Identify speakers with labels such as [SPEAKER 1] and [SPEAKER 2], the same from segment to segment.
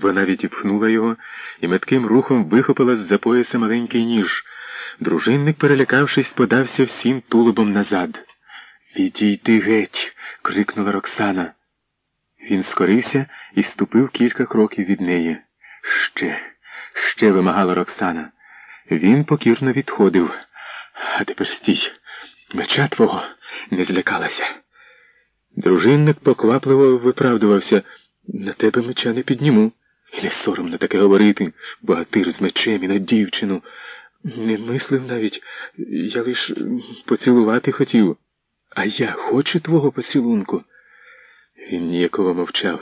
[SPEAKER 1] Вона відіпхнула його і метким рухом вихопила з за пояса маленький ніж. Дружинник, перелякавшись, подався всім тулубом назад. Відійди геть. крикнула Роксана. Він скорився і ступив кілька кроків від неї. Ще, ще вимагала Роксана. Він покірно відходив. А тепер стій. Меча твого не злякалася. Дружинник поквапливо виправдувався. На тебе меча не підніму. І не соромно таке говорити, богатир з мечем і на дівчину. Не мислив навіть, я лиш поцілувати хотів. А я хочу твого поцілунку. Він ніяково мовчав.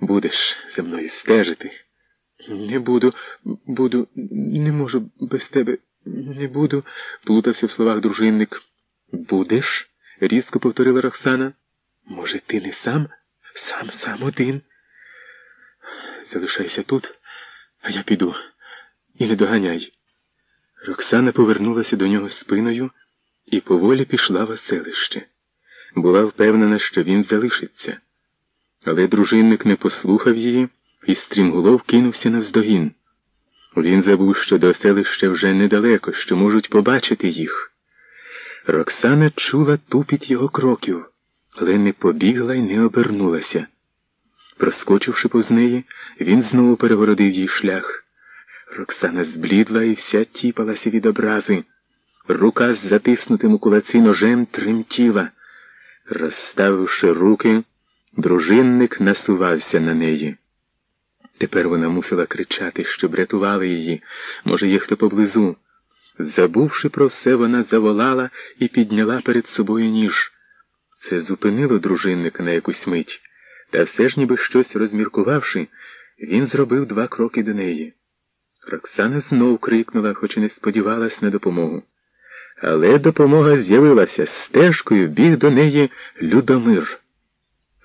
[SPEAKER 1] Будеш за мною стежити. Не буду, буду, не можу без тебе, не буду, плутався в словах дружинник. Будеш? різко повторила Роксана. Може, ти не сам? Сам сам один. Залишайся тут, а я піду. І не доганяй. Роксана повернулася до нього спиною і поволі пішла в оселище. Була впевнена, що він залишиться. Але дружинник не послухав її і стрімголов кинувся навздогін. Він забув, що до селища вже недалеко, що можуть побачити їх. Роксана чула тупіт його кроків, але не побігла й не обернулася. Проскочивши повз неї, він знову перегородив їй шлях. Роксана зблідла і вся тіпалася від образи. Рука з затиснутим у кулаці ножем тремтіла. Розставивши руки, дружинник насувався на неї. Тепер вона мусила кричати, щоб рятували її, може, є хто поблизу. Забувши про все, вона заволала і підняла перед собою ніж. Це зупинило дружинника на якусь мить, та все ж, ніби щось розміркувавши, він зробив два кроки до неї. Роксана знов крикнула, хоч і не сподівалась на допомогу. Але допомога з'явилася стежкою біг до неї Людомир.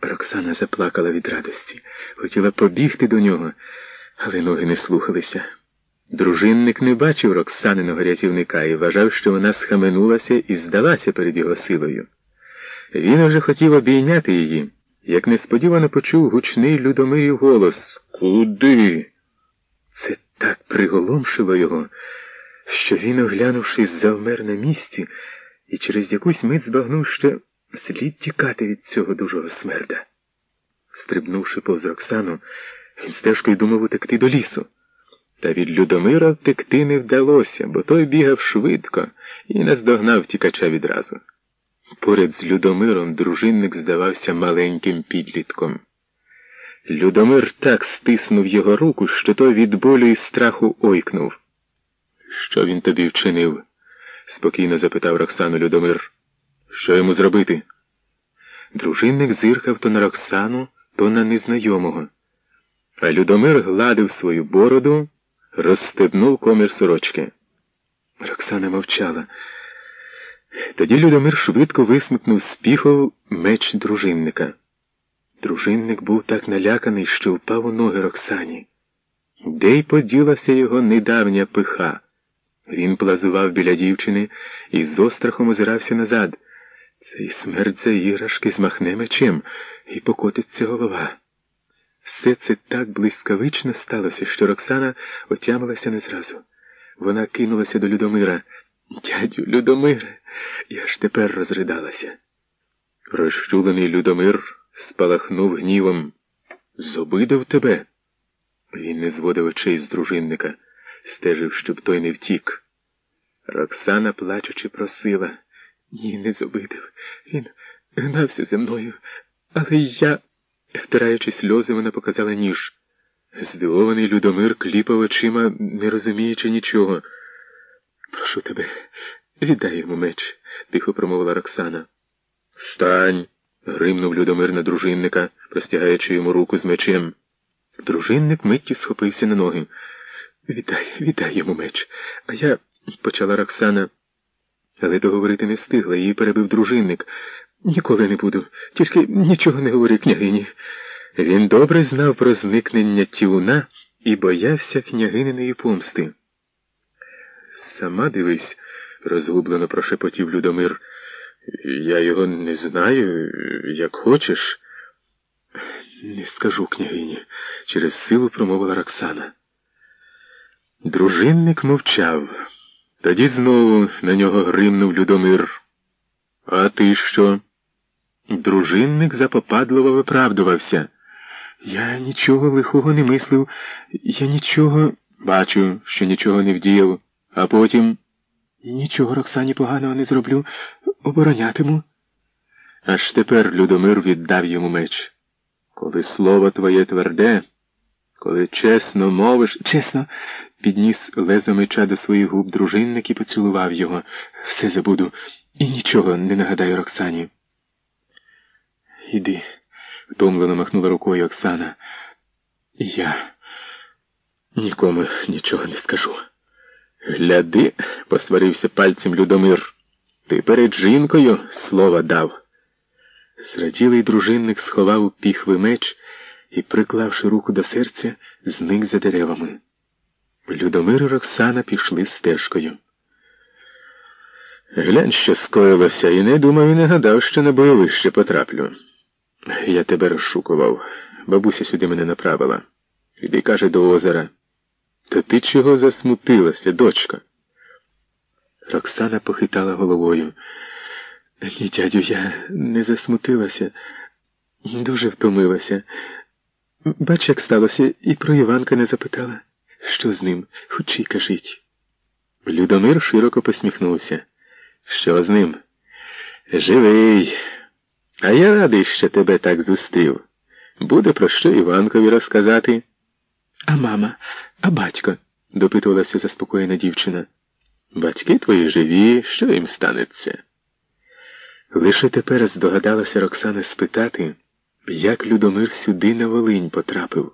[SPEAKER 1] Роксана заплакала від радості, хотіла побігти до нього, але ноги не слухалися. Дружинник не бачив Роксаниного рятівника і вважав, що вона схаменулася і здалася перед його силою. Він уже хотів обійняти її, як несподівано почув гучний Людомирів голос Куди? Це так приголомшило його, що він, оглянувшись, завмер на місці і через якусь мить збагнув, що слід тікати від цього дужого смерда. Стрибнувши повз Роксану, він стежкою думав утекти до лісу. Та від Людомира втекти не вдалося, бо той бігав швидко і наздогнав тікача відразу. Поряд з Людомиром дружинник здавався маленьким підлітком. Людомир так стиснув його руку, що той від болю і страху ойкнув. Що він тобі вчинив? спокійно запитав Роксану Людомир. Що йому зробити? Дружинник зиркав то на Роксану, то на незнайомого. А Людомир гладив свою бороду, розстебнув комір сорочки. Роксана мовчала. Тоді Людомир швидко висмикнув з піхов меч дружинника. Дружинник був так наляканий, що впав у ноги Роксані. Де й поділася його недавня пиха. Він плазував біля дівчини і з острахом озирався назад. Цей смерть за іграшки змахне мечем і покотиться голова. Все це так блискавично сталося, що Роксана отямилася не зразу. Вона кинулася до Людомира. Дядю Людомире, я ж тепер розридалася. Розчулений Людомир спалахнув гнівом. Зобидав тебе. Він не зводив очей з дружинника, стежив, щоб той не втік. Роксана, плачучи, просила. Ні, не зобидав. Він гнався зі мною, але я, втираючи сльози, вона показала ніж. Здивований Людомир кліпав очима, не розуміючи нічого. Прошу тебе, віддай йому меч, тихо промовила Роксана. Встань. гримнув Людомир на дружинника, простягаючи йому руку з мечем. Дружинник миттю схопився на ноги. Віддай, віддай йому меч. А я, почала Роксана, але договорити не встигла, її перебив дружинник. Ніколи не буду, тільки нічого не говори, княгині. Він добре знав про зникнення тівуна і боявся княгининої помсти. Сама дивись, розгублено прошепотів Людомир. Я його не знаю, як хочеш. Не скажу, княгині, через силу промовила Роксана. Дружинник мовчав. Тоді знову на нього гримнув Людомир. А ти що? Дружинник запопадливо виправдувався. Я нічого лихого не мислив, я нічого бачу, що нічого не вдіяв, а потім нічого Роксані поганого не зроблю, оборонятиму. Аж тепер Людомир віддав йому меч. Коли слово твоє тверде, коли чесно мовиш, чесно, підніс лезо меча до своїх губ дружинник і поцілував його. Все забуду і нічого не нагадаю Роксані. Іди, втомлено махнула рукою Оксана. Я нікому нічого не скажу. Гляди, посварився пальцем Людомир. Ти перед жінкою слова дав. Зраділий дружинник сховав у піхви меч і, приклавши руку до серця, зник за деревами. Людомир і Роксана пішли стежкою. Глянь, що скоїлося, і не думав і не гадав, що на бойовище потраплю. Я тебе розшукував. Бабуся сюди мене направила. Іди, каже, до озера. То ти чого засмутилася, дочка? Роксана похитала головою. Ні, дядю, я не засмутилася, дуже втомилася. Бач, як сталося, і про Іванка не запитала. Що з ним? Хочі кажіть. Людомир широко посміхнувся. Що з ним? Живий. А я радий, що тебе так зустрів. Буде про що Іванкові розказати. А мама, а батько? допитувалася заспокоєна дівчина. Батьки твої живі, що їм станеться? Лише тепер здогадалася Роксана спитати, як Людомир сюди на Волинь потрапив.